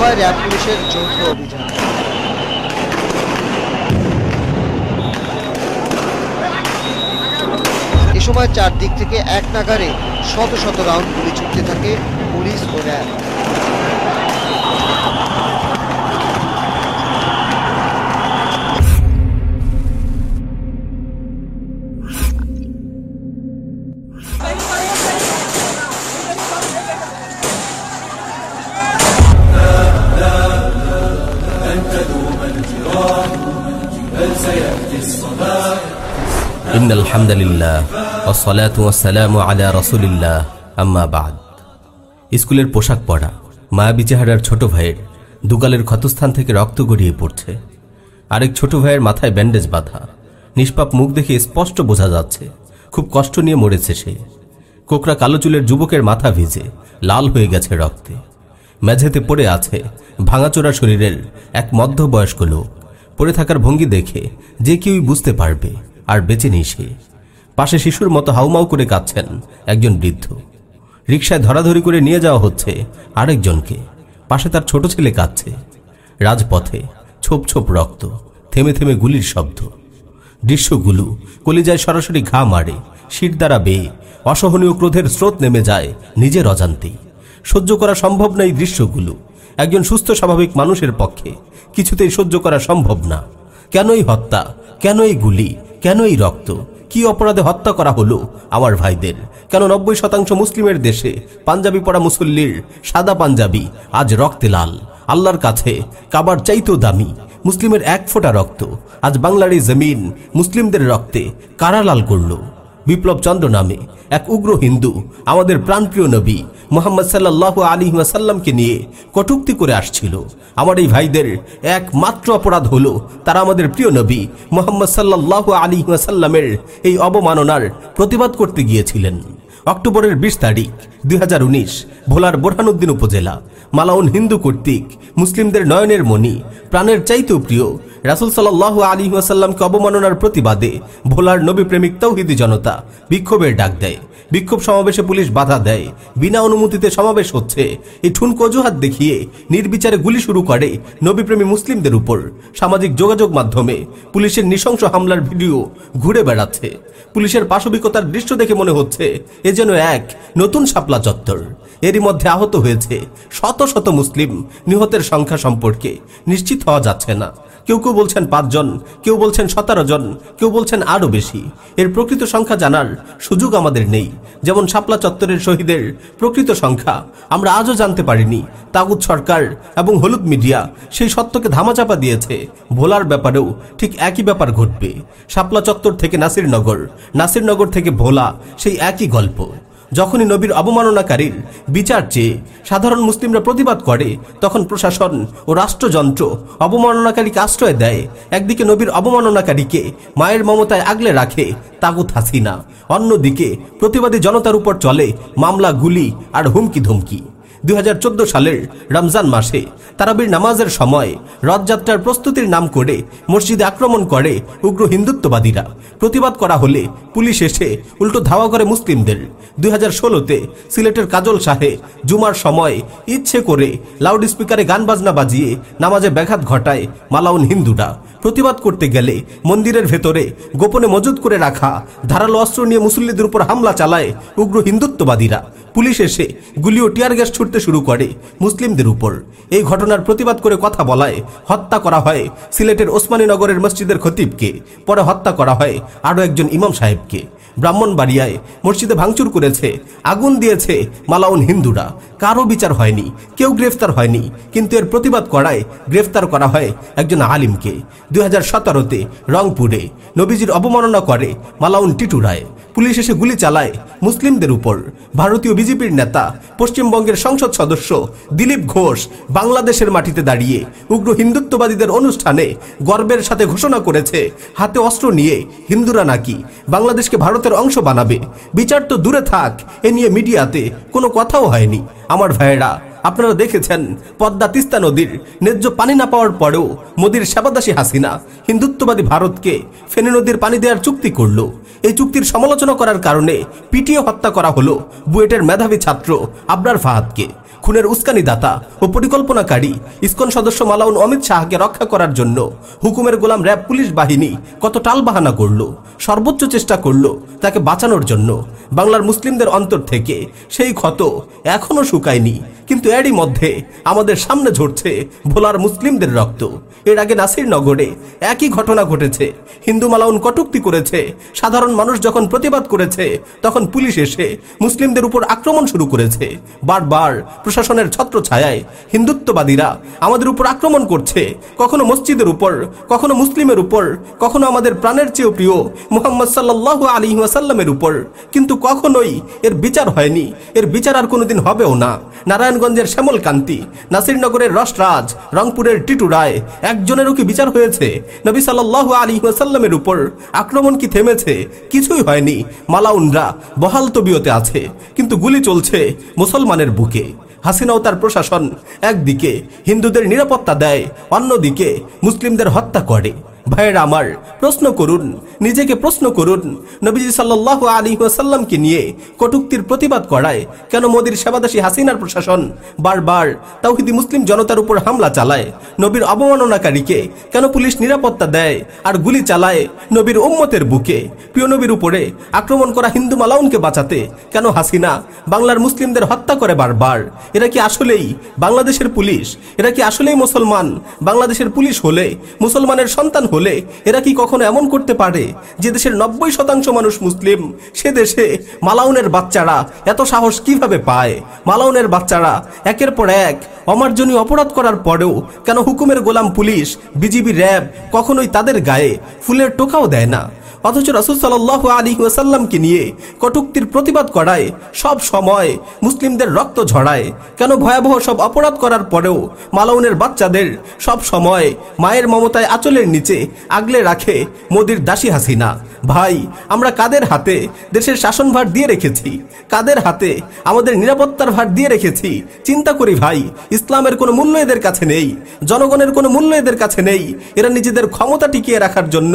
হয় র্যাব পুলিশের যৌথ অভিযান। এ সময় চারদিক থেকে এক নাগারে শত শত রাউন্ড গুলি ছুটতে থাকে পুলিশ ও র্যাব। আলহামদুলিল্লাহ আলা রসুলিল্লাহ স্কুলের পোশাক পরা মায়াবী চেহারার ছোট ভাইয়ের দুগালের ক্ষতস্থান থেকে রক্ত গড়িয়ে পড়ছে। আরেক ছোট ভাইয়ের মাথায় ব্যান্ডেজ বাঁধা, নিষ্পাপ মুখ দেখে স্পষ্ট বোঝা যাচ্ছে, খুব কষ্ট নিয়ে মরেছে সে। কোকরা কালো চুলের যুবকের মাথা ভিজে, লাল হয়ে গেছে রক্তে। মেঝেতে পড়ে আছে ভাঙাচোরা শরীরের এক মধ্যবয়স্ক লোক। পড়ে থাকার ভঙ্গি দেখে যে কেউই বুঝতে পারবে। আর বেঁচে নেই সে। পাশে শিশুর মতো হাউমাউ করে কাঁদছেন একজন বৃদ্ধ। রিকশায় ধরাধরি করে নিয়ে যাওয়া হচ্ছে আরেকজনকে। পাশে তার ছোট ছেলে কাঁদছে। রাজপথে ছোপ ছোপ রক্ত, থেমে থেমে গুলির শব্দ। দৃশ্যগুলো কলিজায় সরাসরি ঘা মারে, শির দ্বারা বেয়ে, অসহনীয় ক্রোধের স্রোত নেমে যায় নিজের অজান্তেই সহ্য করা সম্ভব না এই দৃশ্যগুলো। একজন সুস্থ স্বাভাবিক মানুষের পক্ষে কিছুতেই সহ্য করা সম্ভব না। কেনই হত্যা? কেনই গুলি? কেনই রক্ত? কি অপরাধে হত্যা করা হলো আমার ভাইদের? কেন নব্বই শতাংশ মুসলিমের দেশে পাঞ্জাবি পড়া মুসল্লির সাদা পাঞ্জাবি আজ রক্তে লাল? আল্লাহর কাছে কাবার চাইতেও দামি। মুসলিমের এক ফোঁটা রক্ত। আজ বাংলার এই জমিন মুসলিমদের রক্তে কারা লাল করল? বিপ্লব চন্দ্র নামে এক উগ্র হিন্দু, আমাদের প্রাণপ্রিয় নবী মোহাম্মদ সাল্লাহ আলী সাল্লামকে নিয়ে কটুক্তি করে আসছিল। আমার এই ভাইদের একমাত্র অপরাধ হলো তারা আমাদের প্রিয় নবী মোহাম্মদ সাল্লাহ আলী ওয়াসাল্লামের এই অবমাননার প্রতিবাদ করতে গিয়েছিলেন। অক্টোবরের বিশ তারিখ, দুই হাজার উনিশ, ভোলার বোরহানুদ্দিন উপজেলা, মালাউন হিন্দু কর্তৃক, মুসলিমদের নয়নের মণি, প্রাণের চাইতেও প্রিয়, রাসুল সাল্লাহ আলী ওয়াসাল্লামকে অবমাননার প্রতিবাদে ভোলার নবী প্রেমিক তৌহিদি জনতা বিক্ষোভের ডাক দেয়। বিক্ষোভ সমাবেশে পুলিশ বাধা দেয়। বিনা অনুমতিতে সমাবেশ হচ্ছে। এই ঠুনক অজুহাত দেখিয়ে নির্বিচারে গুলি শুরু করে নবীপ্রেমী মুসলিমদের উপর। সামাজিক যোগাযোগ মাধ্যমে পুলিশের নৃশংস হামলার ভিডিও ঘুরে বেড়াচ্ছে। পুলিশের পাশবিকতার দৃশ্য দেখে মনে হচ্ছে, এ যেন এক নতুন শাপলা চত্বর। এরই মধ্যে আহত হয়েছে শত শত মুসলিম নিহতের সংখ্যা সম্পর্কে নিশ্চিত হওয়া যাচ্ছে না। কেউ কেউ বলছেন পাঁচজন কেউ বলছেন সতেরো জন, কেউ বলছেন আরও বেশি। এর প্রকৃত সংখ্যা জানার সুযোগ আমাদের নেই। যেমন শাপলা চত্বরের শহীদের প্রকৃত সংখ্যা আমরা আজও জানতে পারিনি। তাগুদ সরকার এবং হলুদ মিডিয়া সেই সত্যকে ধামাচাপা দিয়েছে। ভোলার ব্যাপারেও ঠিক একই ব্যাপার ঘটবে। শাপলা চত্বর থেকে নাসিরনগর নাসিরনগর থেকে ভোলা সেই একই গল্প। যখনই নবীর অবমাননাকারীর বিচার চেয়ে সাধারণ মুসলিমরা প্রতিবাদ করে, তখন প্রশাসন ও রাষ্ট্রযন্ত্র অবমাননাকারীকে আশ্রয় দেয়। একদিকে নবীর অবমাননাকারীকে মায়ের মমতায় আগলে রাখে তাগুত হাসিনা। অন্যদিকে প্রতিবাদী জনতার উপর চলে মামলা, গুলি আর হুমকি ধুমকি দুই সালের রমজান মাসে তারাবির নামাজের সময় রথযাত্রার প্রস্তুতির নাম করে মসজিদে আক্রমণ করে উগ্র হিন্দুত্ববাদীরা। প্রতিবাদ করা হলে পুলিশ এসে উল্টো ধাওয়া করে মুসলিমদের। দুই হাজার ষোলোতে সিলেটের কাজল শাহে জুমার সময় ইচ্ছে করে লাউড স্পিকারে গান বাজনা বাজিয়ে নামাজে ব্যাঘাত ঘটায় মালাউন হিন্দুরা। প্রতিবাদ করতে গেলে মন্দিরের ভেতরে গোপনে মজুদ করে রাখা ধারালো অস্ত্র নিয়ে মুসল্লিদের উপর হামলা চালায় উগ্র হিন্দুত্ববাদীরা। পুলিশ এসে গুলি ও টিয়ার গ্যাস শুরু করে মুসলিমদের উপর। এই ঘটনার প্রতিবাদ করে কথা বলায়, হত্যা করা হয় সিলেটের ওসমানীনগরের মসজিদের খতিবকে। পরে হত্যা করা হয় আরও একজন ইমাম সাহেবকে। ব্রাহ্মণবাড়িয়ায় মসজিদে ভাঙচুর করেছে, আগুন দিয়েছে মালাউন হিন্দুরা। কারও বিচার হয়নি, কেউ গ্রেফতার হয়নি, কিন্তু এর প্রতিবাদ করায় গ্রেফতার করা হয় একজন আলিমকে। দুই হাজার সতেরোতে রংপুরে নবীজির অবমাননা করে মালাউন টিটুরায়। পুলিশ এসে গুলি চালায় মুসলিমদের উপর। ভারতীয় বিজেপির নেতা, পশ্চিমবঙ্গের সংসদ সদস্য দিলীপ ঘোষ বাংলাদেশের মাটিতে দাঁড়িয়ে উগ্র হিন্দুত্ববাদীদের অনুষ্ঠানে গর্বের সাথে ঘোষণা করেছে, হাতে অস্ত্র নিয়ে হিন্দুরা নাকি বাংলাদেশকে ভারতের অংশ বানাবে। বিচার তো দূরে থাক, এ নিয়ে মিডিয়াতে কোনো কথাও হয়নি। আমার ভাইয়েরা, আপনারা দেখেছেন পদ্মা তিস্তা নদীর ন্যায্য পানি না পাওয়ার পরেও মোদীর সেবাদাসী হাসিনা হিন্দুত্ববাদী ভারতকে ফেনী নদীর পানি দেওয়ার চুক্তি করল। এই চুক্তির সমালোচনা করার কারণে পিটিয়ে হত্যা করা হলো বুয়েটের মেধাবী ছাত্র আবরার ফাহাদকে। খুনের উস্কানি দাতা ও পরিকল্পনাকারী ইসকন সদস্য মালাউন অমিত শাহকে রক্ষা করার জন্য হুকুমের গোলাম র্যাব পুলিশ বাহিনী কত টালবাহানা করল, সর্বোচ্চ চেষ্টা করল তাকে বাঁচানোর জন্য। বাংলার মুসলিমদের অন্তর থেকে সেই ক্ষত এখনও শুকায়নি কিন্তু এরই মধ্যে আমাদের সামনে ঝরছে ভোলার মুসলিমদের রক্ত। এর আগে নাসির নগরে একই ঘটনা ঘটেছে। হিন্দু মালাউন কটুক্তি করেছে। সাধারণ মানুষ যখন প্রতিবাদ করেছে, তখন পুলিশ এসে মুসলিমদের উপর আক্রমণ শুরু করেছে। বারবার প্রশাসনের ছত্র ছায়ায় হিন্দুত্ববাদীরা আমাদের উপর আক্রমণ করছে। কখনো মসজিদের উপর, কখনো মুসলিমের উপর, কখনো আমাদের প্রাণের চেয়েও প্রিয় মোহাম্মদ সাল্লাহ আলী ওয়াসাল্লামের উপর। কিন্তু কখনোই এর বিচার হয়নি। এর বিচার আর কোনোদিন হবেও না। নারায়ণগঞ্জের শ্যামল কান্তি নাসিরনগরের রসরাজ, রংপুরের টিটু রায়। একজনেরও কি বিচার হয়েছে? নবী সাল্লাহ আলী ওয়াসাল্লামের উপর আক্রমণ কি থেমেছে? কিছুই হয়নি। মালাউনরা বহাল তবিয়তে আছে, কিন্তু গুলি চলছে মুসলমানের বুকে। হাসিনা ও তার প্রশাসন একদিকে হিন্দুদের নিরাপত্তা দেয়, অন্যদিকে মুসলিমদের হত্যা করে। ভাইয়েরা আমার, প্রশ্ন করুন, নিজেকে প্রশ্ন করুন। নবীজি সাল্লাহ আলী ওয়াসাল্লামকে নিয়ে কটুক্তির প্রতিবাদ করায় কেন মোদীর সেবাদাসী হাসিনার প্রশাসন বারবার তাওহিদি মুসলিম জনতার উপর হামলা চালায়? নবীর অবমাননাকারীকে কেন পুলিশ নিরাপত্তা দেয় আর গুলি চালায় নবীর উম্মতের বুকে? প্রিয় নবীর উপরে আক্রমণ করা হিন্দু মালাউনকে বাঁচাতে কেন হাসিনা বাংলার মুসলিমদের হত্যা করে বারবার? এরা কি আসলেই বাংলাদেশের পুলিশ? এরা কি আসলেই মুসলমান? বাংলাদেশের পুলিশ হলে মুসলমানের সন্তান হলে এরা কি কখনো এমন করতে পারে যে দেশের নব্বই শতাংশ মানুষ মুসলিম? সে দেশে মালাউনের বাচ্চারা এত সাহস কীভাবে পায়? মালাউনের বাচ্চারা একের পর এক অমার্জনীয় অপরাধ করার পরেও কেন হুকুমের গোলাম পুলিশ, বিজিবি র্যাব কখনোই তাদের গায়ে ফুলের টোকাও দেয় না? অথচ রাসুল সাল্লাহ আলী ওয়াসাল্লামকে নিয়ে কটুক্তির প্রতিবাদ করায়, সব সময় মুসলিমদের রক্ত ঝরায়। কেন ভয়াবহ সব অপরাধ করার পরেও মালাউনের বাচ্চাদের সব সময় মায়ের মমতায় আঁচলের নিচে আগলে রাখে মোদির দাসী হাসিনা। ভাই, আমরা কাদের হাতে দেশের শাসনভার দিয়ে রেখেছি? কাদের হাতে আমাদের নিরাপত্তার ভার দিয়ে রেখেছি? চিন্তা করি ভাই, ইসলামের কোনো মূল্য এদের কাছে নেই, জনগণের কোনো মূল্য এদের কাছে নেই। এরা নিজেদের ক্ষমতা টিকিয়ে রাখার জন্য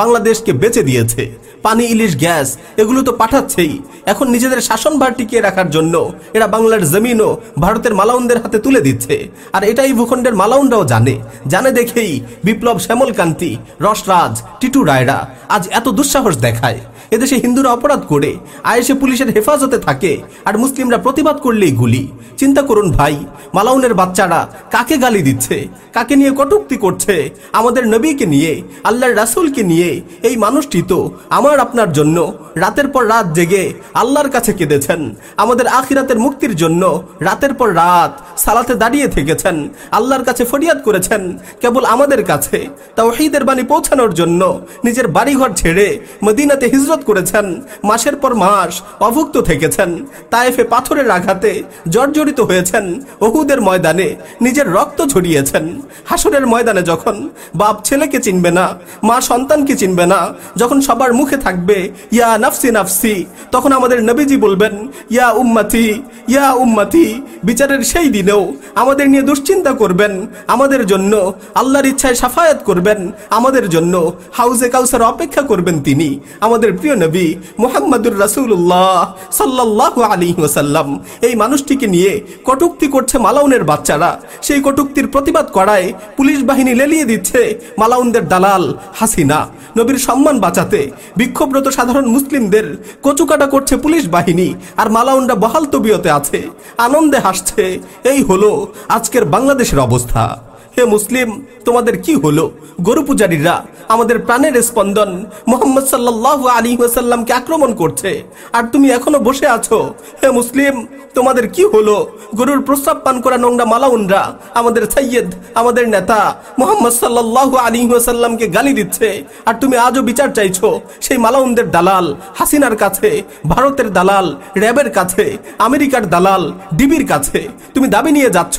বাংলাদেশকে বেঁচে দিয়েছে। পানি, ইলিশ, গ্যাস, এগুলো তো পাঠাচ্ছেই। এখন নিজেদের শাসনভার টিকিয়ে রাখার জন্য এরা বাংলার জমিনও ভারতের মালাউনদের হাতে তুলে দিচ্ছে। আর এটাই ভূখণ্ডের মালাউনরাও জানে। জানে দেখেই বিপ্লব শ্যামল কান্তি রসরাজ, টিটু রায়রা আজ এত দুঃসাহস দেখায়। এদেশে হিন্দুরা অপরাধ করে আয়েসে পুলিশের হেফাজতে থাকে, আর মুসলিমরা প্রতিবাদ করলেই গুলি। চিন্তা করুন ভাই, মালাউনের বাচ্চারা কাকে গালি দিচ্ছে? কাকে নিয়ে কটুক্তি করছে? আমাদের নবীকে নিয়ে, আল্লাহর রাসূলকে নিয়ে এই মানুষটি তো আমার আপনার জন্য। রাতের পর রাত জেগে আল্লাহর কাছে কেঁদেছেন। আমাদের আখিরাতের মুক্তির জন্য রাতের পর রাত সালাতে দাঁড়িয়ে থেকেছেন, আল্লাহর কাছে ফরিয়াদ করেছেন, কেবল আমাদের কাছে। তাও তাওহীদের বাণী পৌঁছানোর জন্য নিজের বাড়িঘর ছেড়ে মদিনাতে হিজরত করেছেন, মাসের পর মাস অভুক্ত থেকেছেন, তায়েফে পাথরের আঘাতে জর্জরিত হয়েছেন, ওহুদের ময়দানে নিজের রক্ত ঝরিয়েছেন। হাসরের ময়দানে যখন বাপ ছেলেকে চিনবে না, মা সন্তানকে চিনবে না, যখন সবার মুখে থাকবে, ইয়া নাফসি নাফসি, তখন আমাদের নবীজি বলবেন, ইয়া উম্মাতি ইয়া উম্মাতি, বিচারের সেই দিনেও আমাদের নিয়ে দুশ্চিন্তা করবেন। আমাদের জন্য আল্লাহর ইচ্ছায় সাফায়াত করবেন। আমাদের জন্য হাউজে কাউসার অপেক্ষা করবেন তিনি। আমাদের প্রিয় নবী মোহাম্মদুর রাসূলুল্লাহ সাল্লাল্লাহু আলাইহি ওয়াসাল্লাম। এই মানুষটিকে নিয়ে কটুক্তি করছে মালাউনের বাচ্চারা। সেই কটুক্তির প্রতিবাদ করায় পুলিশ বাহিনী লেলিয়ে দিচ্ছে মালাউনদের দালাল হাসিনা। নবীর সম্মান বাঁচাতে বিক্ষোভরত সাধারণ মুসলিমদের কচুকাটা করছে পুলিশ বাহিনী। আর মালাউনরা বহাল তবিয়তে আছে। আনন্দে হাসছে। এই হলো আজকের বাংলাদেশের অবস্থা। হে মুসলিম, তোমাদের কি হলো? গরু পূজারীরা আমাদের প্রাণের স্পন্দন মোহাম্মদ সাল্লাহ আলী ওয়াসাল্লামকে আক্রমণ করছে। আর তুমি এখনও বসে আছো? হে মুসলিম, তোমাদের কি হলো? গরুর প্রস্রাব পান করা নোংরা মালাউনরা আমাদের সৈয়দ আমাদের নেতা মোহাম্মদ সাল্লাহ আলী ওয়াসাল্লামকে গালি দিচ্ছে। আর তুমি আজও বিচার চাইছো, সেই মালাউনদের দালাল হাসিনার কাছে, ভারতের দালাল র্যাবের কাছে, আমেরিকার দালাল ডিবির কাছে। তুমি দাবি নিয়ে যাচ্ছ,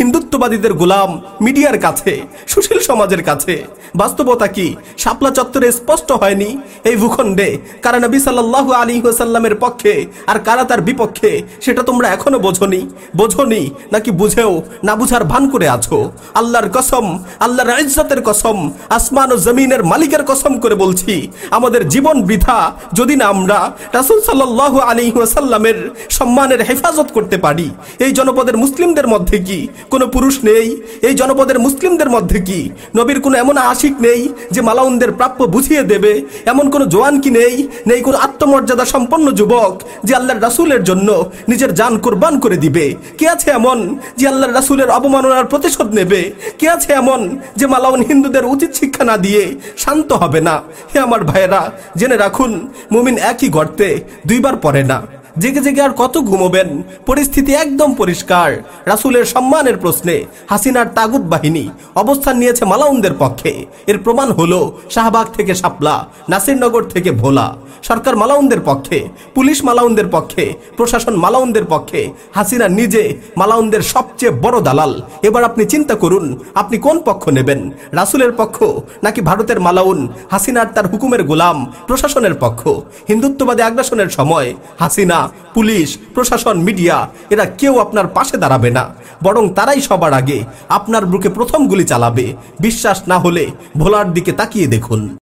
হিন্দুত্ববাদীদের গোলাম মিডিয়ার কাছে, সুশীল সমাজের কাছে। বাস্তবতা কি? শাপলা চত্বরে স্পষ্ট হয়নি এই ভূখণ্ডে। কারা নবী সাল্লাল্লাহু আলী ওসাল্লামের পক্ষে আর কারা তার বিপক্ষে, সেটা তোমরা এখনও বোঝনি। বোঝনি নাকি বুঝেও, না বুঝার ভান করে আছো? আল্লাহর কসম, আল্লাহর ইজ্জতের কসম, আসমান ও জমিনের মালিকের কসম করে বলছি, আমাদের জীবন বৃথা যদি না আমরা রাসূল সাল্লাল্লাহু আলাইহি ওয়াসাল্লামের সম্মানের হেফাজত করতে পারি। এই জনপদের মুসলিমদের মধ্যে কি কোনো পুরুষ নেই? এই জনপদের মুসলিমদের মধ্যে কি? নবীর কোনো এমন আশিক নেই যে মালাউনদের প্রাপ্য বুঝিয়ে দেবে। এমন কোনো জোয়ান কি নেই? নেই কোনো আত্মমর্যাদা সম্পন্ন যুবক যে আল্লাহর রাসূলের জন্য নিজের জান কোরবান করে দিবে। কে আছে এমন যে আল্লাহর রাসুলের অবমাননার প্রতিশোধ নেবে? কে আছে এমন যে মালাউন হিন্দুদের উচিত শিক্ষা না দিয়ে শান্ত হবে না? হে আমার ভাইয়েরা, জেনে রাখুন, মুমিন একই গর্তে দুইবার পড়ে না। জেগে জেগে আর কত ঘুমোবেন? পরিস্থিতি একদম পরিষ্কার। রাসূলের সম্মানের প্রশ্নে হাসিনার তাগুত বাহিনী অবস্থান নিয়েছে মালাউনদের পক্ষে। এর প্রমাণ হলো শাহবাগ থেকে শাপলা, নাসিরনগর থেকে ভোলা। সরকার মালাউনদের পক্ষে, পুলিশ মালাউনদের পক্ষে, প্রশাসন মালাউনদের পক্ষে, হাসিনা নিজে মালাউনদের সবচেয়ে বড় দালাল। এবার আপনি চিন্তা করুন, আপনি কোন পক্ষ নেবেন? রাসূলের পক্ষ নাকি ভারতের মালাউন, হাসিনার তার হুকুমের গোলাম, প্রশাসনের পক্ষ? হিন্দুত্ববাদী আগ্রাসনের সময় হাসিনা পুলিশ, প্রশাসন, মিডিয়া, এরা কেউ আপনার পাশে দাঁড়াবে না। বরং তারাই সবার আগে আপনার বুকে প্রথম গুলি চালাবে। বিশ্বাস না হলে ভোলার দিকে তাকিয়ে দেখুন।